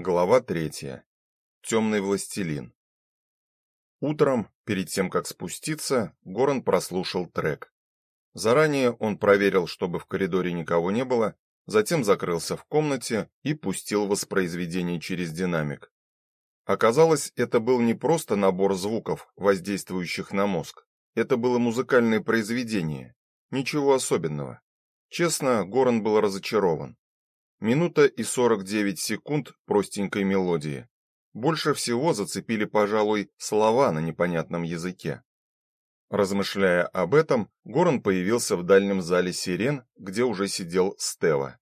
Глава третья. Темный властелин. Утром, перед тем как спуститься, Горан прослушал трек. Заранее он проверил, чтобы в коридоре никого не было, затем закрылся в комнате и пустил воспроизведение через динамик. Оказалось, это был не просто набор звуков, воздействующих на мозг. Это было музыкальное произведение. Ничего особенного. Честно, Горан был разочарован. Минута и 49 секунд простенькой мелодии. Больше всего зацепили, пожалуй, слова на непонятном языке. Размышляя об этом, Горан появился в дальнем зале сирен, где уже сидел Стева.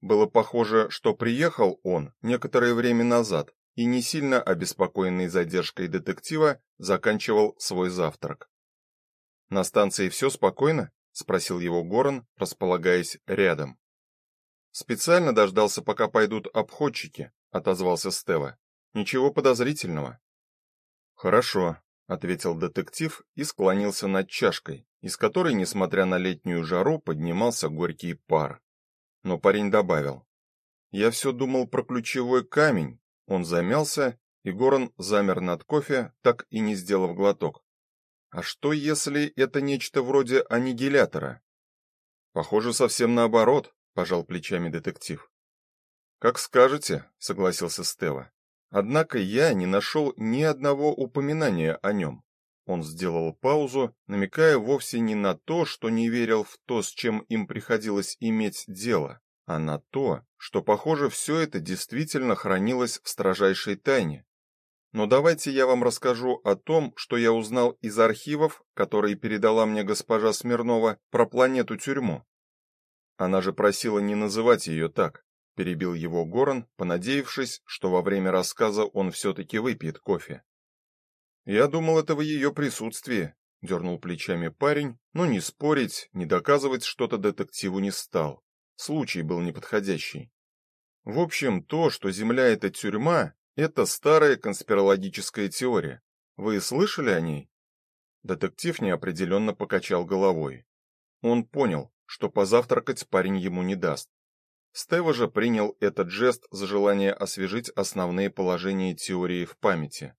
Было похоже, что приехал он некоторое время назад и не сильно обеспокоенный задержкой детектива заканчивал свой завтрак. На станции все спокойно? спросил его Горан, располагаясь рядом. Специально дождался, пока пойдут обходчики, отозвался Стева. Ничего подозрительного. Хорошо, ответил детектив и склонился над чашкой, из которой, несмотря на летнюю жару, поднимался горький пар. Но парень добавил: "Я все думал про ключевой камень". Он замялся, и Горан замер над кофе, так и не сделав глоток. А что если это нечто вроде аннигилятора? Похоже, совсем наоборот, пожал плечами детектив. Как скажете, согласился Стева. Однако я не нашел ни одного упоминания о нем. Он сделал паузу, намекая вовсе не на то, что не верил в то, с чем им приходилось иметь дело, а на то, что, похоже, все это действительно хранилось в строжайшей тайне. Но давайте я вам расскажу о том, что я узнал из архивов, которые передала мне госпожа Смирнова про планету-тюрьму. Она же просила не называть ее так, перебил его Горан, понадеявшись, что во время рассказа он все таки выпьет кофе. Я думал, это в ее присутствии, дернул плечами парень, но ни спорить, ни доказывать что-то детективу не стал. Случай был неподходящий. В общем, то, что Земля это тюрьма, это старая конспирологическая теория. Вы слышали о ней? Детектив неопределенно покачал головой. Он понял, что позавтракать парень ему не даст. Стева же принял этот жест за желание освежить основные положения теории в памяти.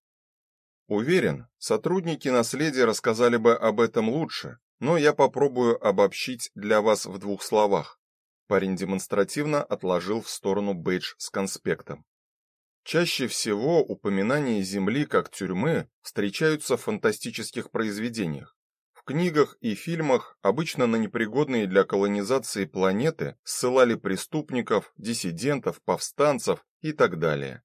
Уверен, сотрудники наследия рассказали бы об этом лучше, но я попробую обобщить для вас в двух словах. Парень демонстративно отложил в сторону бейдж с конспектом. Чаще всего упоминания Земли как тюрьмы встречаются в фантастических произведениях. Книгах и фильмах обычно на непригодные для колонизации планеты ссылали преступников, диссидентов, повстанцев и так далее.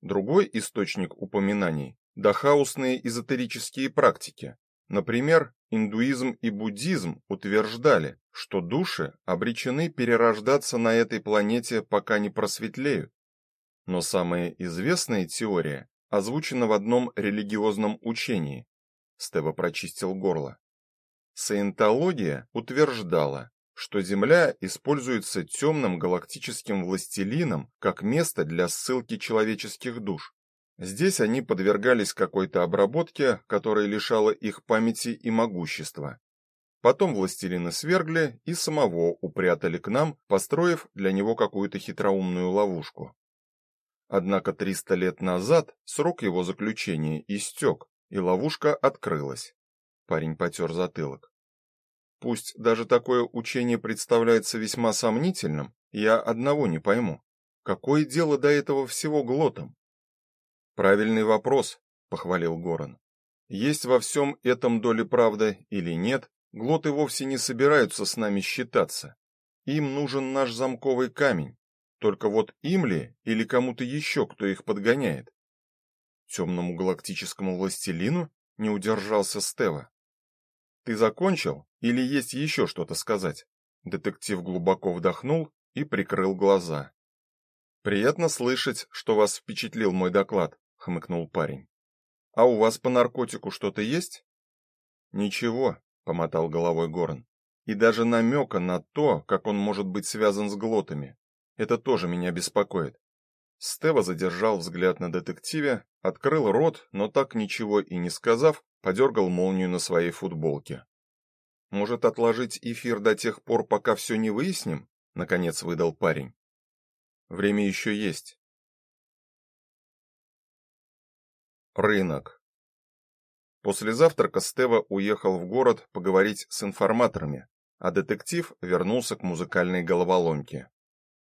Другой источник упоминаний дохаусные эзотерические практики. Например, индуизм и буддизм утверждали, что души обречены перерождаться на этой планете, пока не просветлеют. Но самая известная теория озвучена в одном религиозном учении. Стева прочистил горло. Саентология утверждала, что Земля используется темным галактическим властелином как место для ссылки человеческих душ. Здесь они подвергались какой-то обработке, которая лишала их памяти и могущества. Потом властелина свергли и самого упрятали к нам, построив для него какую-то хитроумную ловушку. Однако 300 лет назад срок его заключения истек, и ловушка открылась. Парень потер затылок. Пусть даже такое учение представляется весьма сомнительным, я одного не пойму. Какое дело до этого всего глотам? Правильный вопрос, похвалил Горан. Есть во всем этом доля правды или нет, глоты вовсе не собираются с нами считаться. Им нужен наш замковый камень. Только вот им ли или кому-то еще, кто их подгоняет? Темному галактическому властелину не удержался Стева. Ты закончил или есть еще что-то сказать? Детектив глубоко вдохнул и прикрыл глаза. Приятно слышать, что вас впечатлил мой доклад, хмыкнул парень. А у вас по наркотику что-то есть? Ничего, помотал головой Горн. И даже намека на то, как он может быть связан с глотами. Это тоже меня беспокоит. Стева задержал взгляд на детективе, открыл рот, но так ничего и не сказав, подергал молнию на своей футболке. Может, отложить эфир до тех пор, пока все не выясним? наконец выдал парень. Время еще есть. Рынок. После завтрака Стева уехал в город поговорить с информаторами, а детектив вернулся к музыкальной головоломке.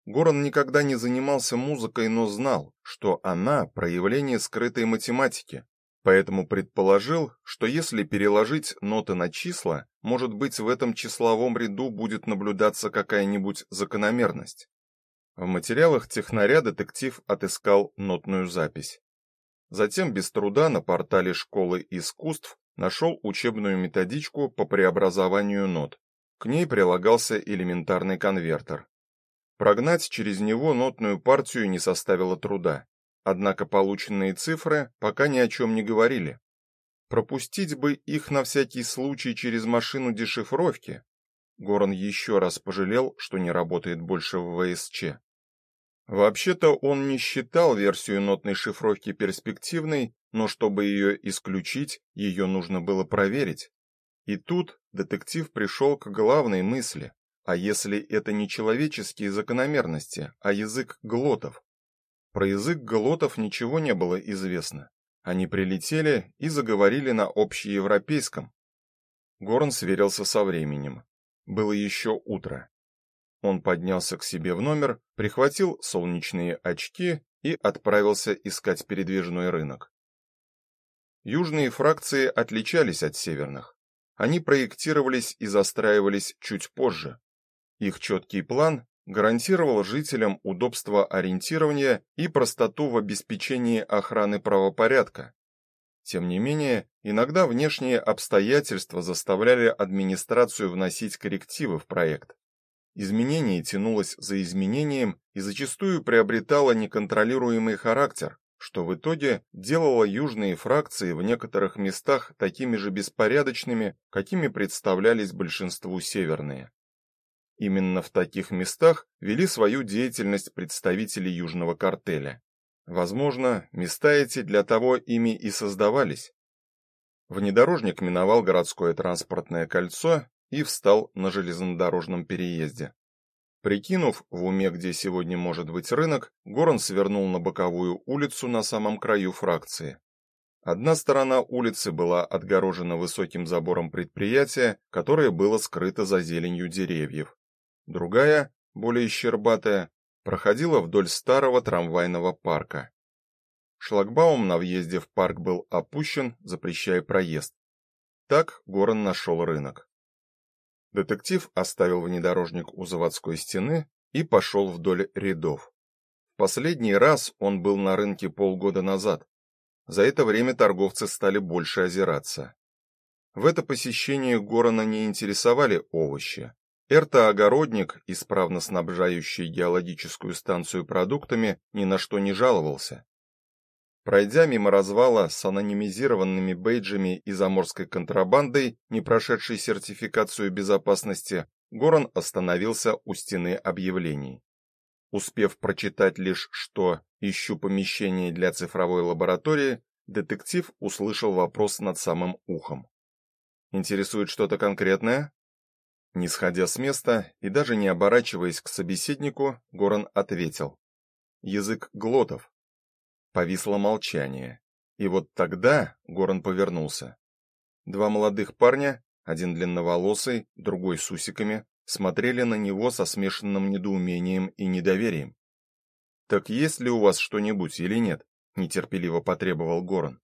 Горан никогда не занимался музыкой, но знал, что она проявление скрытой математики, поэтому предположил, что если переложить ноты на числа, может быть, в этом числовом ряду будет наблюдаться какая-нибудь закономерность. В материалах технаря детектив отыскал нотную запись. Затем без труда на портале школы искусств нашел учебную методичку по преобразованию нот. К ней прилагался элементарный конвертер. Прогнать через него нотную партию не составило труда. Однако полученные цифры пока ни о чем не говорили. Пропустить бы их на всякий случай через машину дешифровки. Горан еще раз пожалел, что не работает больше в ВСЧ. Вообще-то он не считал версию нотной шифровки перспективной, но чтобы ее исключить, ее нужно было проверить. И тут детектив пришел к главной мысли: а если это не человеческие закономерности, а язык глотов? Про язык глотов ничего не было известно. Они прилетели и заговорили на общеевропейском. Горн сверился со временем. Было еще утро. Он поднялся к себе в номер, прихватил солнечные очки и отправился искать передвижной рынок. Южные фракции отличались от северных. Они проектировались и застраивались чуть позже. Их четкий план гарантировал жителям удобство ориентирования и простоту в обеспечении охраны правопорядка. Тем не менее, иногда внешние обстоятельства заставляли администрацию вносить коррективы в проект. Изменение тянулось за изменением и зачастую приобретало неконтролируемый характер, что в итоге делало южные фракции в некоторых местах такими же беспорядочными, какими представлялись большинству северные. Именно в таких местах вели свою деятельность представители южного картеля. Возможно, места эти для того ими и создавались. Внедорожник миновал городское транспортное кольцо и встал на железнодорожном переезде. Прикинув в уме, где сегодня может быть рынок, Горан свернул на боковую улицу на самом краю фракции. Одна сторона улицы была отгорожена высоким забором предприятия, которое было скрыто за зеленью деревьев. Другая, более щербатая, проходила вдоль старого трамвайного парка. Шлагбаум на въезде в парк был опущен, запрещая проезд. Так Горан нашел рынок. Детектив оставил внедорожник у заводской стены и пошел вдоль рядов. В последний раз он был на рынке полгода назад. За это время торговцы стали больше озираться. В это посещение Горана не интересовали овощи. Эрта-огородник, исправно снабжающий геологическую станцию продуктами, ни на что не жаловался. Пройдя мимо развала с анонимизированными бейджами и заморской контрабандой, не прошедшей сертификацию безопасности, Горан остановился у стены объявлений. Успев прочитать лишь, что ищу помещение для цифровой лаборатории, детектив услышал вопрос над самым ухом. Интересует что-то конкретное? Не сходя с места и даже не оборачиваясь к собеседнику, Горан ответил: язык глотов. Повисло молчание. И вот тогда Горан повернулся. Два молодых парня, один длинноволосый, другой с усиками, смотрели на него со смешанным недоумением и недоверием. Так есть ли у вас что-нибудь или нет? нетерпеливо потребовал Горан.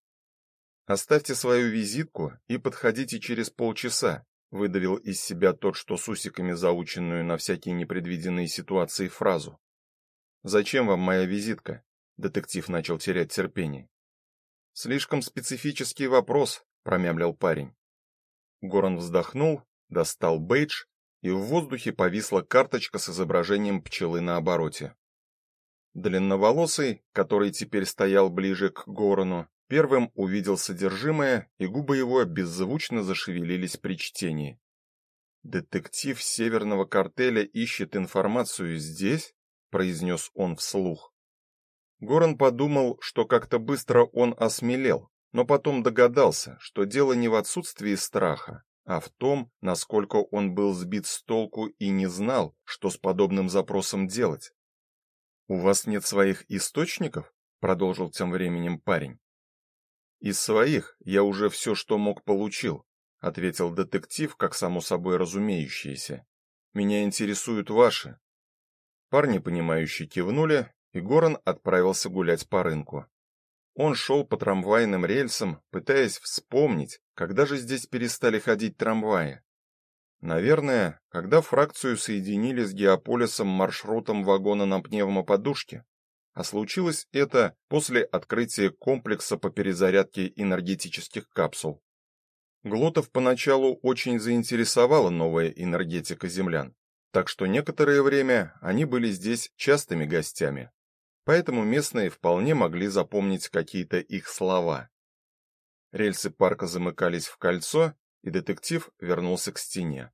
Оставьте свою визитку и подходите через полчаса, выдавил из себя тот, что с усиками заученную на всякие непредвиденные ситуации фразу. Зачем вам моя визитка? Детектив начал терять терпение. Слишком специфический вопрос, промямлил парень. Горан вздохнул, достал бейдж, и в воздухе повисла карточка с изображением пчелы на обороте. Длинноволосый, который теперь стоял ближе к Горану, первым увидел содержимое, и губы его беззвучно зашевелились при чтении. Детектив северного картеля ищет информацию здесь, произнес он вслух. Горан подумал, что как-то быстро он осмелел, но потом догадался, что дело не в отсутствии страха, а в том, насколько он был сбит с толку и не знал, что с подобным запросом делать. У вас нет своих источников, продолжил тем временем парень. Из своих я уже все, что мог, получил, ответил детектив, как само собой разумеющееся. Меня интересуют ваши. Парни понимающе кивнули, и Горан отправился гулять по рынку. Он шел по трамвайным рельсам, пытаясь вспомнить, когда же здесь перестали ходить трамваи. Наверное, когда фракцию соединили с Геополисом маршрутом вагона на пневмоподушке. А случилось это после открытия комплекса по перезарядке энергетических капсул. Глотов поначалу очень заинтересовала новая энергетика землян, так что некоторое время они были здесь частыми гостями. Поэтому местные вполне могли запомнить какие-то их слова. Рельсы парка замыкались в кольцо, и детектив вернулся к стене.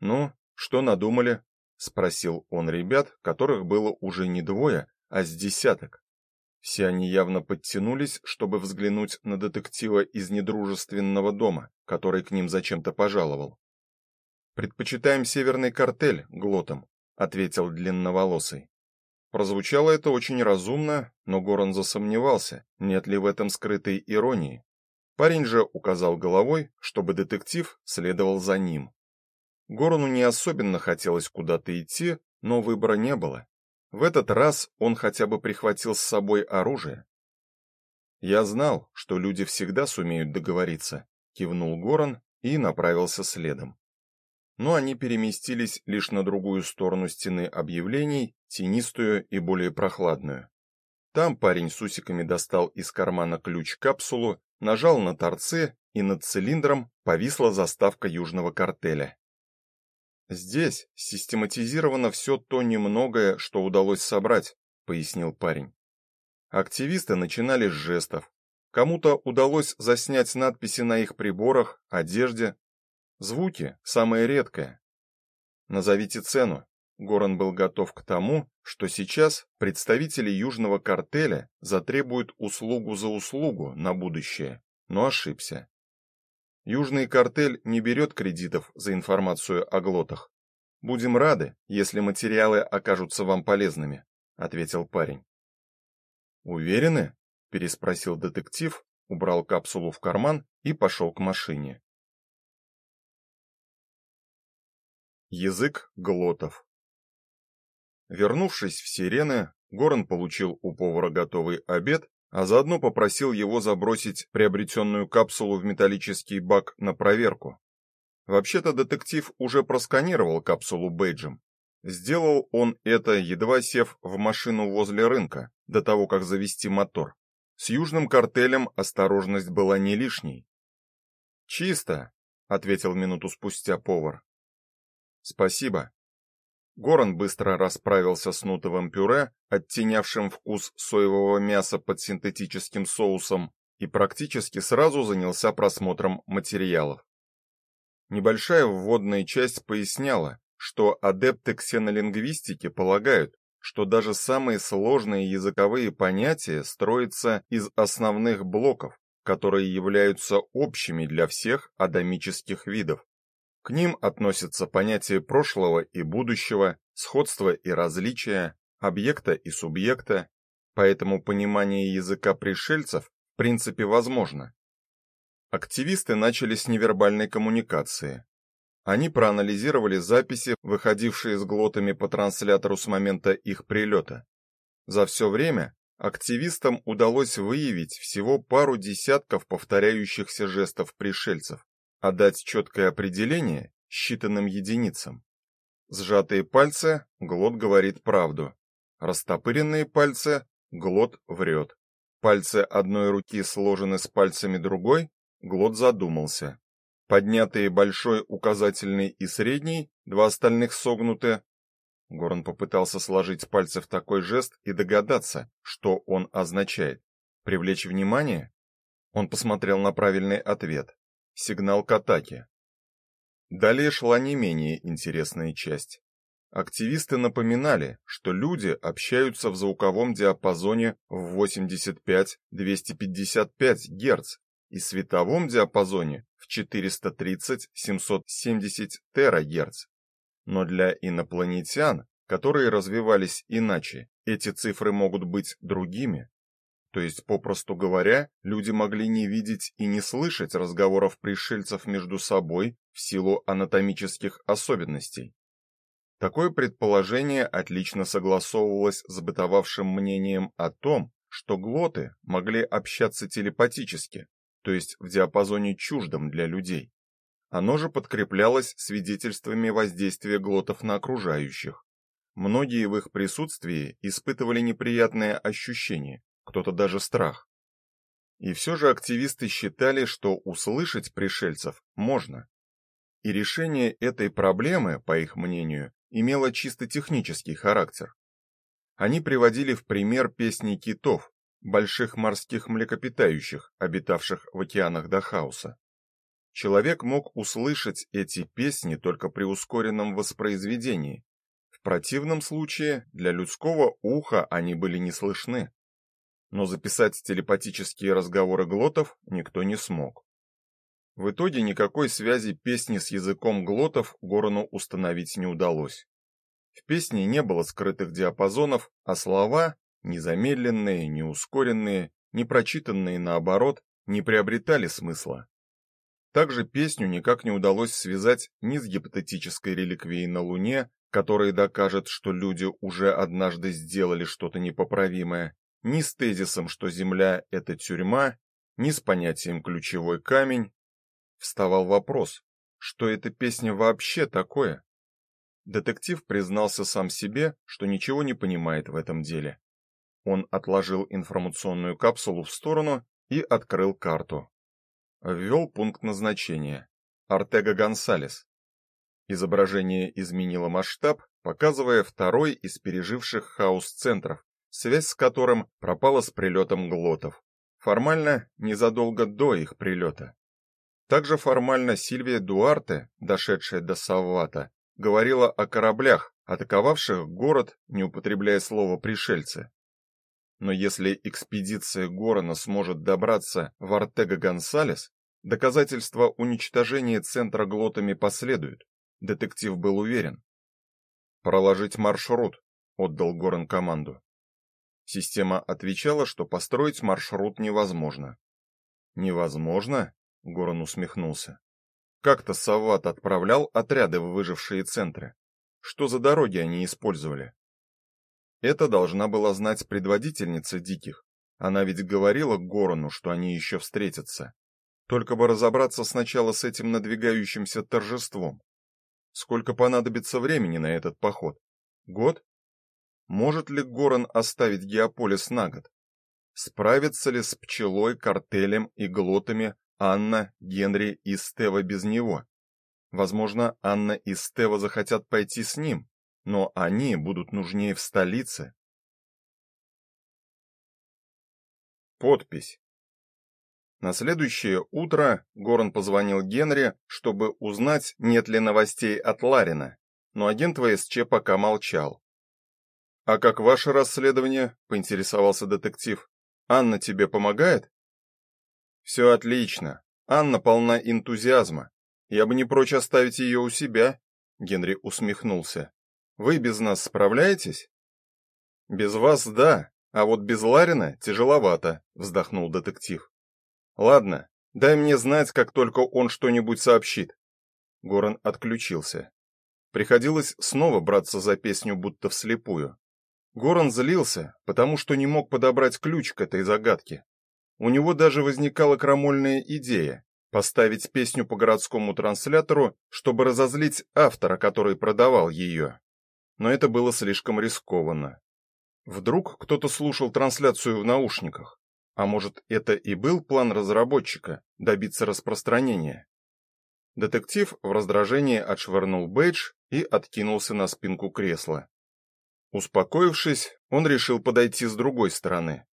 "Ну, что надумали?" Спросил он ребят, которых было уже не двое, а с десяток. Все они явно подтянулись, чтобы взглянуть на детектива из недружественного дома, который к ним зачем-то пожаловал. Предпочитаем северный картель глотом, ответил длинноволосый. Прозвучало это очень разумно, но Горан засомневался, нет ли в этом скрытой иронии. Парень же указал головой, чтобы детектив следовал за ним. Горону не особенно хотелось куда-то идти, но выбора не было. В этот раз он хотя бы прихватил с собой оружие. Я знал, что люди всегда сумеют договориться, кивнул Горан и направился следом. Но они переместились лишь на другую сторону стены объявлений, тенистую и более прохладную. Там парень с усиками достал из кармана ключ-капсулу нажал на торцы, и над цилиндром повисла заставка южного картеля. Здесь систематизировано все то немногое, что удалось собрать, пояснил парень. Активисты начинали с жестов. Кому-то удалось заснять надписи на их приборах, одежде. Звуки самое редкое. Назовите цену. Горан был готов к тому, что сейчас представители южного картеля затребуют услугу за услугу на будущее, но ошибся. Южный картель не берет кредитов за информацию о глотах. Будем рады, если материалы окажутся вам полезными, ответил парень. Уверены? переспросил детектив, убрал капсулу в карман и пошел к машине. Язык глотов Вернувшись в Сирены, Горан получил у повара готовый обед, а заодно попросил его забросить приобретенную капсулу в металлический бак на проверку. Вообще-то детектив уже просканировал капсулу бейджем. Сделал он это, едва сев в машину возле рынка, до того, как завести мотор. С южным картелем осторожность была не лишней. «Чисто», — ответил минуту спустя повар. «Спасибо», Горан быстро расправился с нутовым пюре, оттенявшим вкус соевого мяса под синтетическим соусом, и практически сразу занялся просмотром материалов. Небольшая вводная часть поясняла, что адепты ксенолингвистики полагают, что даже самые сложные языковые понятия строятся из основных блоков, которые являются общими для всех адамических видов. К ним относятся понятия прошлого и будущего, сходства и различия, объекта и субъекта, поэтому понимание языка пришельцев в принципе возможно. Активисты начали с невербальной коммуникации. Они проанализировали записи, выходившие с глотами по транслятору с момента их прилета. За все время активистам удалось выявить всего пару десятков повторяющихся жестов пришельцев а дать четкое определение считанным единицам. Сжатые пальцы глот говорит правду. Растопыренные пальцы глот врет. Пальцы одной руки сложены с пальцами другой, глот задумался. Поднятые большой, указательный и средний, два остальных согнуты. Горн попытался сложить пальцы в такой жест и догадаться, что он означает. Привлечь внимание? Он посмотрел на правильный ответ. Сигнал к атаке. Далее шла не менее интересная часть. Активисты напоминали, что люди общаются в звуковом диапазоне в 85-255 Гц и световом диапазоне в 430-770 ТГц. Но для инопланетян, которые развивались иначе, эти цифры могут быть другими. То есть, попросту говоря, люди могли не видеть и не слышать разговоров пришельцев между собой в силу анатомических особенностей. Такое предположение отлично согласовывалось с бытовавшим мнением о том, что глоты могли общаться телепатически, то есть в диапазоне чуждом для людей. Оно же подкреплялось свидетельствами воздействия глотов на окружающих. Многие в их присутствии испытывали неприятные ощущения, кто-то даже страх. И все же активисты считали, что услышать пришельцев можно. И решение этой проблемы, по их мнению, имело чисто технический характер. Они приводили в пример песни китов, больших морских млекопитающих, обитавших в океанах Дахауса. Человек мог услышать эти песни только при ускоренном воспроизведении. В противном случае для людского уха они были не слышны но записать телепатические разговоры глотов никто не смог. В итоге никакой связи песни с языком глотов Горону установить не удалось. В песне не было скрытых диапазонов, а слова, ни замедленные, ни ускоренные, ни прочитанные наоборот, не приобретали смысла. Также песню никак не удалось связать ни с гипотетической реликвией на Луне, которая докажет, что люди уже однажды сделали что-то непоправимое, ни с тезисом, что Земля — это тюрьма, ни с понятием «ключевой камень». Вставал вопрос, что эта песня вообще такое? Детектив признался сам себе, что ничего не понимает в этом деле. Он отложил информационную капсулу в сторону и открыл карту. Ввел пункт назначения. Артега Гонсалес. Изображение изменило масштаб, показывая второй из переживших хаос центров, связь с которым пропала с прилетом глотов. Формально незадолго до их прилета. Также формально Сильвия Дуарте, дошедшая до Саввата, говорила о кораблях, атаковавших город, не употребляя слово пришельцы. Но если экспедиция Горана сможет добраться в Артега-Гонсалес, доказательства уничтожения центра глотами последуют. Детектив был уверен. Проложить маршрут, отдал Горан команду. Система отвечала, что построить маршрут невозможно. Невозможно? Горан усмехнулся. Как-то Сават отправлял отряды в выжившие центры. Что за дороги они использовали? Это должна была знать предводительница диких. Она ведь говорила Горану, что они еще встретятся. Только бы разобраться сначала с этим надвигающимся торжеством. Сколько понадобится времени на этот поход? Год? Может ли Горан оставить Геополис на год? Справится ли с пчелой, картелем и глотами Анна, Генри и Стева без него? Возможно, Анна и Стева захотят пойти с ним, но они будут нужнее в столице. Подпись. На следующее утро Горан позвонил Генри, чтобы узнать, нет ли новостей от Ларина, но агент ВСЧ пока молчал. А как ваше расследование? поинтересовался детектив. Анна тебе помогает? «Все отлично. Анна полна энтузиазма. Я бы не прочь оставить ее у себя, Генри усмехнулся. Вы без нас справляетесь? Без вас да, а вот без Ларина тяжеловато, вздохнул детектив. Ладно, дай мне знать, как только он что-нибудь сообщит. Горан отключился. Приходилось снова браться за песню будто вслепую. Горан злился, потому что не мог подобрать ключ к этой загадке. У него даже возникала крамольная идея поставить песню по городскому транслятору, чтобы разозлить автора, который продавал ее. Но это было слишком рискованно. Вдруг кто-то слушал трансляцию в наушниках. А может, это и был план разработчика добиться распространения. Детектив в раздражении отшвырнул бейдж и откинулся на спинку кресла. Успокоившись, он решил подойти с другой стороны.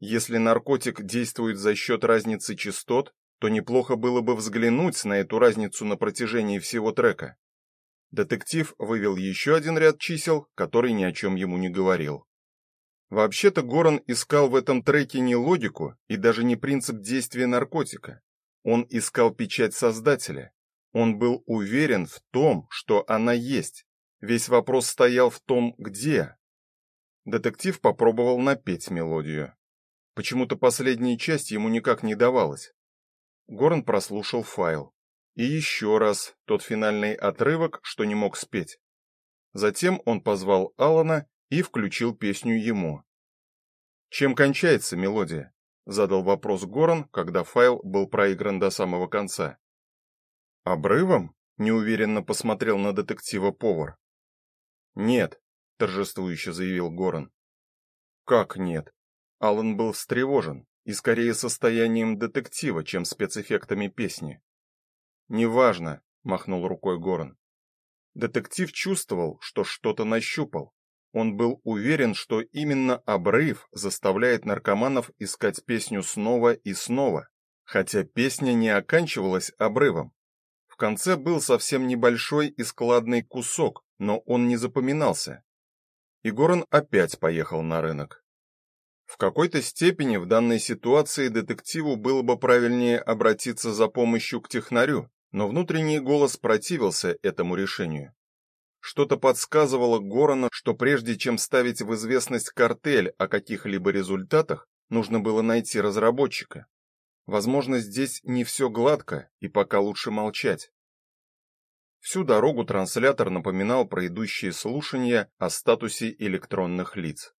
Если наркотик действует за счет разницы частот, то неплохо было бы взглянуть на эту разницу на протяжении всего трека. Детектив вывел еще один ряд чисел, который ни о чем ему не говорил. Вообще-то Горан искал в этом треке не логику и даже не принцип действия наркотика. Он искал печать создателя. Он был уверен в том, что она есть, Весь вопрос стоял в том, где. Детектив попробовал напеть мелодию. Почему-то последняя часть ему никак не давалась. Горн прослушал файл. И еще раз тот финальный отрывок, что не мог спеть. Затем он позвал Алана и включил песню ему. Чем кончается мелодия? задал вопрос Горан, когда файл был проигран до самого конца. Обрывом? неуверенно посмотрел на детектива повар. Нет, торжествующе заявил Горан. Как нет? Алан был встревожен и скорее состоянием детектива, чем спецэффектами песни. Неважно, махнул рукой Горан. Детектив чувствовал, что что-то нащупал. Он был уверен, что именно обрыв заставляет наркоманов искать песню снова и снова, хотя песня не оканчивалась обрывом. В конце был совсем небольшой и складный кусок, но он не запоминался. И опять поехал на рынок. В какой-то степени в данной ситуации детективу было бы правильнее обратиться за помощью к технарю, но внутренний голос противился этому решению. Что-то подсказывало Горану, что прежде чем ставить в известность картель о каких-либо результатах, нужно было найти разработчика. Возможно, здесь не все гладко, и пока лучше молчать. Всю дорогу транслятор напоминал про идущие слушания о статусе электронных лиц.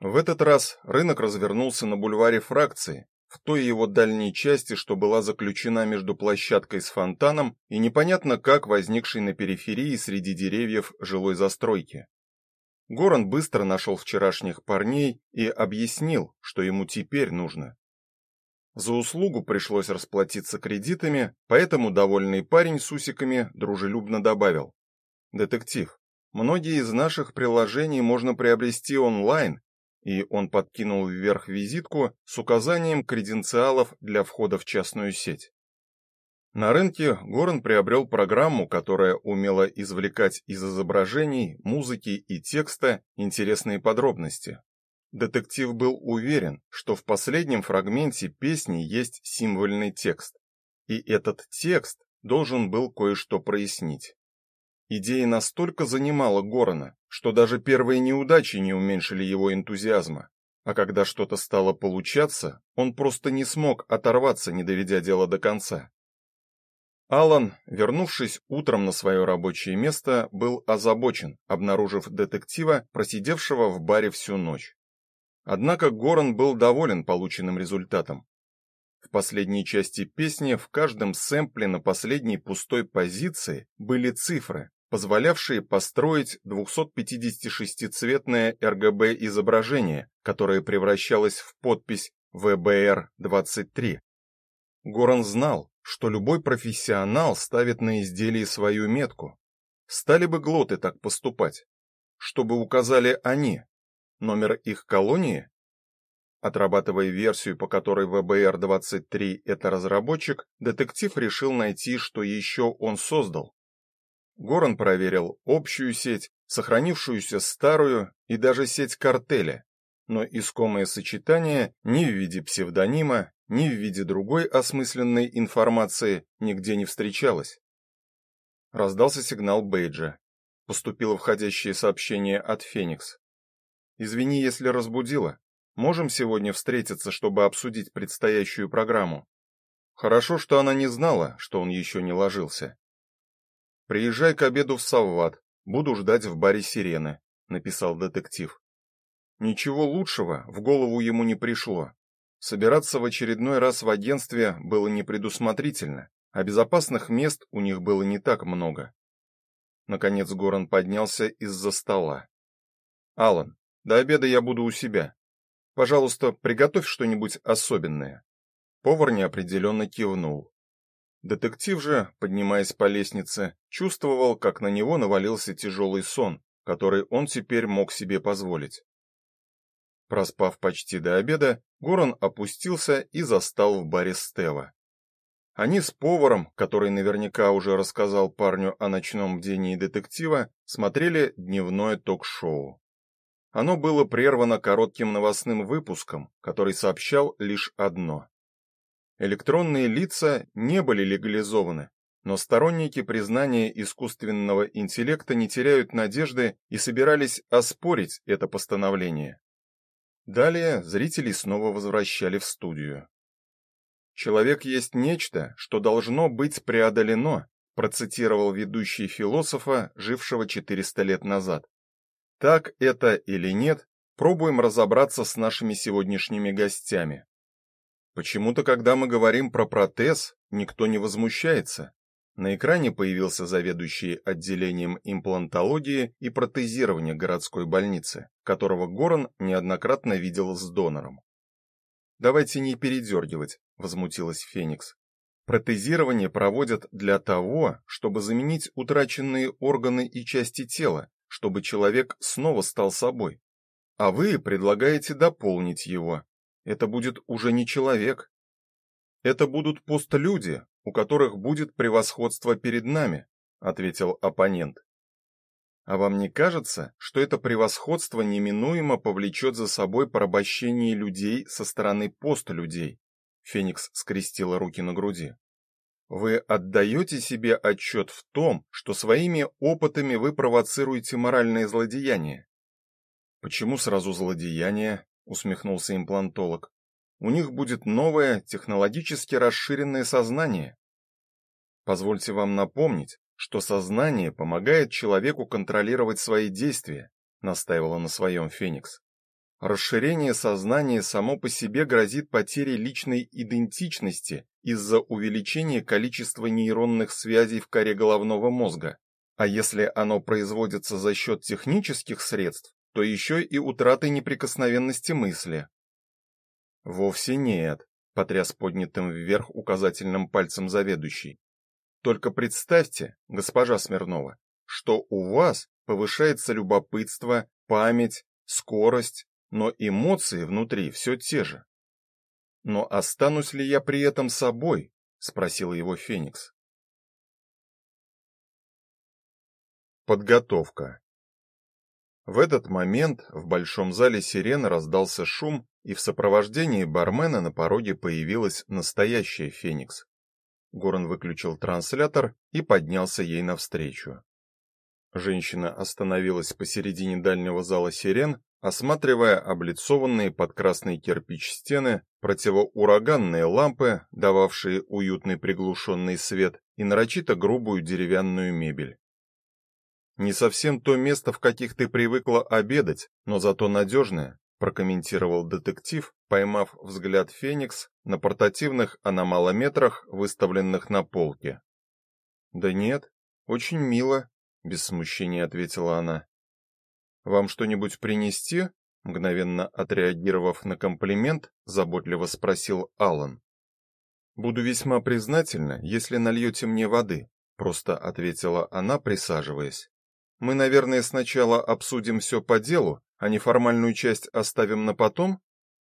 В этот раз рынок развернулся на бульваре Фракции, в той его дальней части, что была заключена между площадкой с фонтаном и непонятно как возникшей на периферии среди деревьев жилой застройки. Горан быстро нашел вчерашних парней и объяснил, что ему теперь нужно. За услугу пришлось расплатиться кредитами, поэтому довольный парень с усиками дружелюбно добавил: "Детектив, многие из наших приложений можно приобрести онлайн и он подкинул вверх визитку с указанием креденциалов для входа в частную сеть. На рынке Горан приобрел программу, которая умела извлекать из изображений, музыки и текста интересные подробности. Детектив был уверен, что в последнем фрагменте песни есть символьный текст, и этот текст должен был кое-что прояснить. Идея настолько занимала Горана, что даже первые неудачи не уменьшили его энтузиазма. А когда что-то стало получаться, он просто не смог оторваться, не доведя дело до конца. Алан, вернувшись утром на свое рабочее место, был озабочен, обнаружив детектива, просидевшего в баре всю ночь. Однако Горан был доволен полученным результатом. В последней части песни в каждом сэмпле на последней пустой позиции были цифры, позволявшие построить 256-цветное RGB изображение, которое превращалось в подпись ВБР-23. Горан знал, что любой профессионал ставит на изделии свою метку. Стали бы глоты так поступать, чтобы указали они, номер их колонии? Отрабатывая версию, по которой ВБР-23 это разработчик, детектив решил найти, что еще он создал. Горан проверил общую сеть, сохранившуюся старую и даже сеть картеля, но искомое сочетание ни в виде псевдонима, ни в виде другой осмысленной информации нигде не встречалось. Раздался сигнал бейджа. Поступило входящее сообщение от Феникс. Извини, если разбудила. Можем сегодня встретиться, чтобы обсудить предстоящую программу. Хорошо, что она не знала, что он еще не ложился. Приезжай к обеду в Савват. Буду ждать в баре Сирены, написал детектив. Ничего лучшего в голову ему не пришло. Собираться в очередной раз в агентстве было непредусмотрительно, а безопасных мест у них было не так много. Наконец Горан поднялся из-за стола. Алан, до обеда я буду у себя. Пожалуйста, приготовь что-нибудь особенное. Повар неопределенно кивнул. Детектив же, поднимаясь по лестнице, чувствовал, как на него навалился тяжелый сон, который он теперь мог себе позволить. Проспав почти до обеда, Горан опустился и застал в баре Стева. Они с поваром, который наверняка уже рассказал парню о ночном бдении детектива, смотрели дневное ток-шоу. Оно было прервано коротким новостным выпуском, который сообщал лишь одно: Электронные лица не были легализованы, но сторонники признания искусственного интеллекта не теряют надежды и собирались оспорить это постановление. Далее зрителей снова возвращали в студию. Человек есть нечто, что должно быть преодолено, процитировал ведущий философа, жившего 400 лет назад. Так это или нет, пробуем разобраться с нашими сегодняшними гостями. Почему-то, когда мы говорим про протез, никто не возмущается. На экране появился заведующий отделением имплантологии и протезирования городской больницы, которого Горан неоднократно видел с донором. Давайте не передергивать, возмутилась Феникс. Протезирование проводят для того, чтобы заменить утраченные органы и части тела, чтобы человек снова стал собой. А вы предлагаете дополнить его. Это будет уже не человек. Это будут постлюди, у которых будет превосходство перед нами, ответил оппонент. А вам не кажется, что это превосходство неминуемо повлечет за собой порабощение людей со стороны постлюдей? Феникс скрестила руки на груди. Вы отдаете себе отчет в том, что своими опытами вы провоцируете моральное злодеяние? Почему сразу злодеяние? усмехнулся имплантолог. У них будет новое, технологически расширенное сознание. Позвольте вам напомнить, что сознание помогает человеку контролировать свои действия, настаивала на своем Феникс. Расширение сознания само по себе грозит потерей личной идентичности из-за увеличения количества нейронных связей в коре головного мозга. А если оно производится за счет технических средств, то еще и утраты неприкосновенности мысли. Вовсе нет, потряс поднятым вверх указательным пальцем заведующий. Только представьте, госпожа Смирнова, что у вас повышается любопытство, память, скорость, но эмоции внутри все те же. Но останусь ли я при этом собой? спросил его Феникс. Подготовка. В этот момент в большом зале сирен раздался шум, и в сопровождении бармена на пороге появилась настоящая Феникс. Горан выключил транслятор и поднялся ей навстречу. Женщина остановилась посередине дальнего зала сирен осматривая облицованные под красный кирпич стены, противоураганные лампы, дававшие уютный приглушенный свет, и нарочито грубую деревянную мебель. Не совсем то место, в каких ты привыкла обедать, но зато надежное», — прокомментировал детектив, поймав взгляд Феникс на портативных аномалометрах, выставленных на полке. Да нет, очень мило, без смущения ответила она. Вам что-нибудь принести? мгновенно отреагировав на комплимент, заботливо спросил Алан. Буду весьма признательна, если нальете мне воды, просто ответила она, присаживаясь. Мы, наверное, сначала обсудим все по делу, а неформальную часть оставим на потом?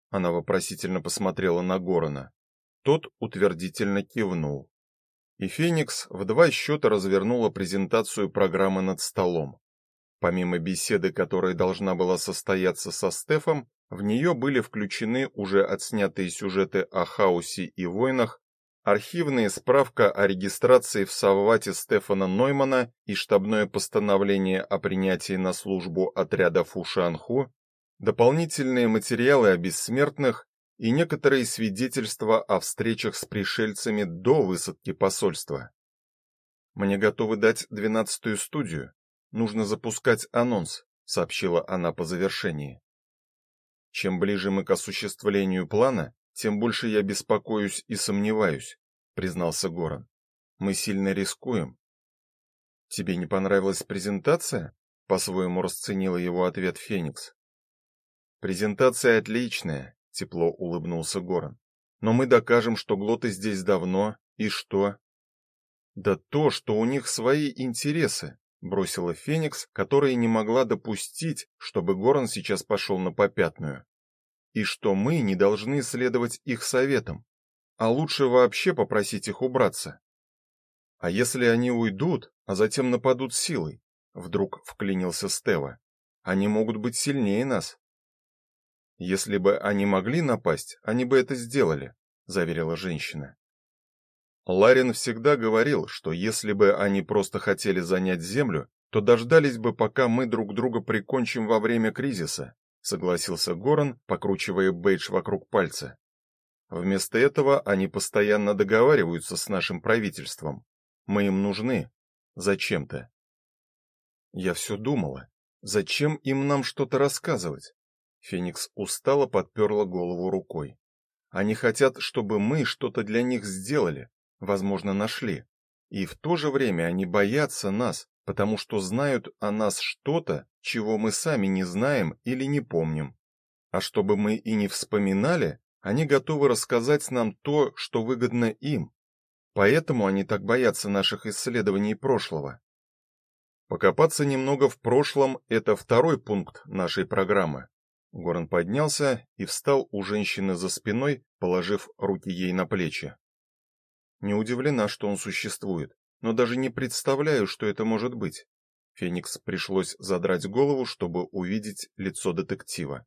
Она вопросительно посмотрела на Горона. Тот утвердительно кивнул. И Феникс в два счета развернула презентацию программы над столом. Помимо беседы, которая должна была состояться со Стефом, в нее были включены уже отснятые сюжеты о хаосе и войнах, архивная справка о регистрации в Саввате Стефана Ноймана и штабное постановление о принятии на службу отряда Фушанху, дополнительные материалы о бессмертных и некоторые свидетельства о встречах с пришельцами до высадки посольства. Мне готовы дать двенадцатую студию, Нужно запускать анонс, сообщила она по завершении. Чем ближе мы к осуществлению плана, тем больше я беспокоюсь и сомневаюсь, признался Горан. Мы сильно рискуем. Тебе не понравилась презентация? по-своему расценила его ответ Феникс. Презентация отличная, тепло улыбнулся Горан. Но мы докажем, что глоты здесь давно, и что? Да то, что у них свои интересы, бросила Феникс, которая не могла допустить, чтобы Горан сейчас пошел на попятную. И что мы не должны следовать их советам, а лучше вообще попросить их убраться. А если они уйдут, а затем нападут силой? Вдруг вклинился Стева. Они могут быть сильнее нас. Если бы они могли напасть, они бы это сделали, заверила женщина. Ларин всегда говорил, что если бы они просто хотели занять землю, то дождались бы, пока мы друг друга прикончим во время кризиса, согласился Горан, покручивая бейдж вокруг пальца. Вместо этого они постоянно договариваются с нашим правительством. Мы им нужны зачем-то. Я все думала, зачем им нам что-то рассказывать? Феникс устало подперла голову рукой. Они хотят, чтобы мы что-то для них сделали, возможно, нашли. И в то же время они боятся нас, потому что знают о нас что-то, чего мы сами не знаем или не помним. А чтобы мы и не вспоминали, они готовы рассказать нам то, что выгодно им. Поэтому они так боятся наших исследований прошлого. Покопаться немного в прошлом это второй пункт нашей программы. Горан поднялся и встал у женщины за спиной, положив руки ей на плечи. Не удивлена, что он существует, но даже не представляю, что это может быть. Феникс пришлось задрать голову, чтобы увидеть лицо детектива.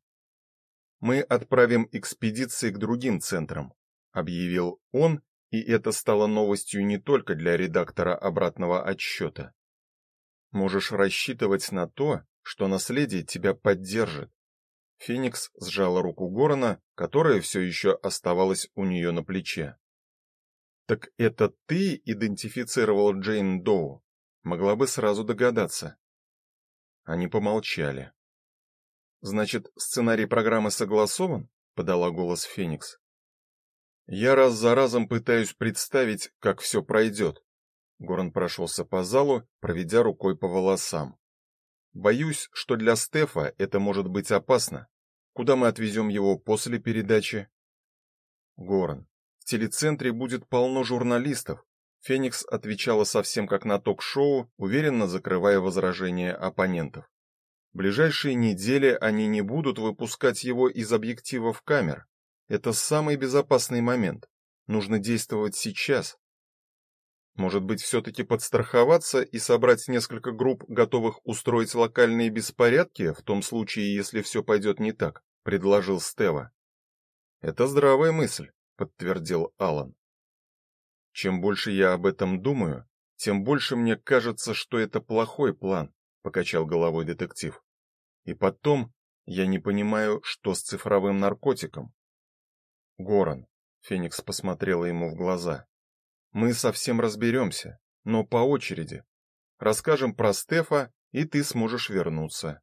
Мы отправим экспедиции к другим центрам, объявил он, и это стало новостью не только для редактора обратного отсчета. Можешь рассчитывать на то, что наследие тебя поддержит. Феникс сжала руку Горана, которая все еще оставалась у нее на плече. Так это ты идентифицировал Джейн Доу? Могла бы сразу догадаться. Они помолчали. Значит, сценарий программы согласован? подала голос Феникс. Я раз за разом пытаюсь представить, как все пройдет. Горан прошелся по залу, проведя рукой по волосам. Боюсь, что для Стефа это может быть опасно. Куда мы отвезем его после передачи? Горан. В телецентре будет полно журналистов. Феникс отвечала совсем как на ток-шоу, уверенно закрывая возражения оппонентов. В ближайшие недели они не будут выпускать его из объективов камер. Это самый безопасный момент. Нужно действовать сейчас. Может быть, все таки подстраховаться и собрать несколько групп, готовых устроить локальные беспорядки в том случае, если все пойдет не так, предложил Стева. Это здравая мысль, подтвердил Алан. Чем больше я об этом думаю, тем больше мне кажется, что это плохой план, покачал головой детектив. И потом, я не понимаю, что с цифровым наркотиком. Горан, Феникс посмотрела ему в глаза. Мы совсем разберемся, но по очереди. Расскажем про Стефа, и ты сможешь вернуться.